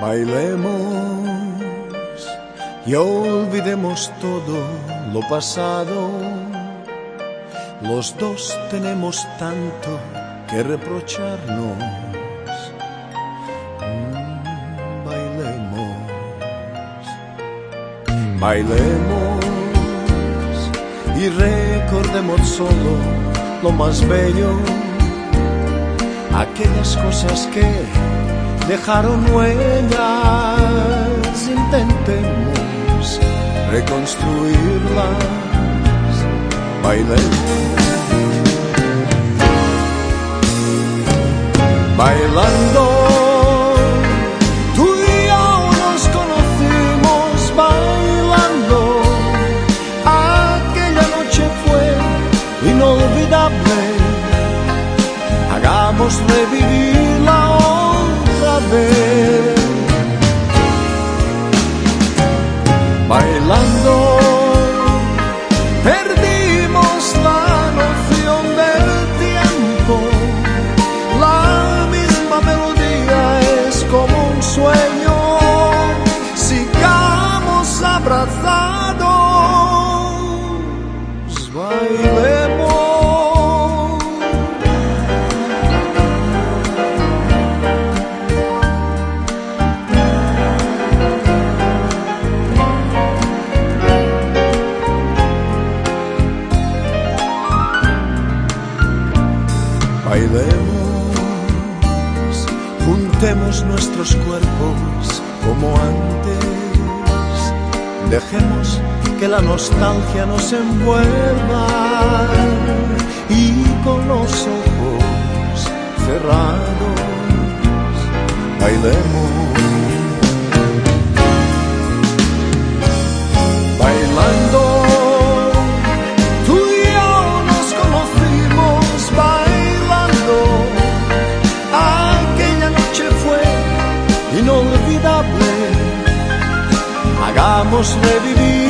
Bailemos y olvidemos todo lo pasado. Los dos tenemos tanto que reprocharnos. Mm, bailemos, bailemos y recordemos solo lo más bello, aquellas cosas que dejaron huellas. Intentemos reconstruirlas. Bailemos. Bailando, tú y yo nos conocimos bailando. Aquella noche fue inolvidable. Hagamos revivirla Bailando, perdimos la noción del tiempo. La misma melodía es como un sueño. Sigamos abrazados. Juntemos nuestros cuerpos como antes. Dejemos que la nostalgia nos envuelva y con los ojos cerrados bailemos. Inolvidable. Hagamos revivirla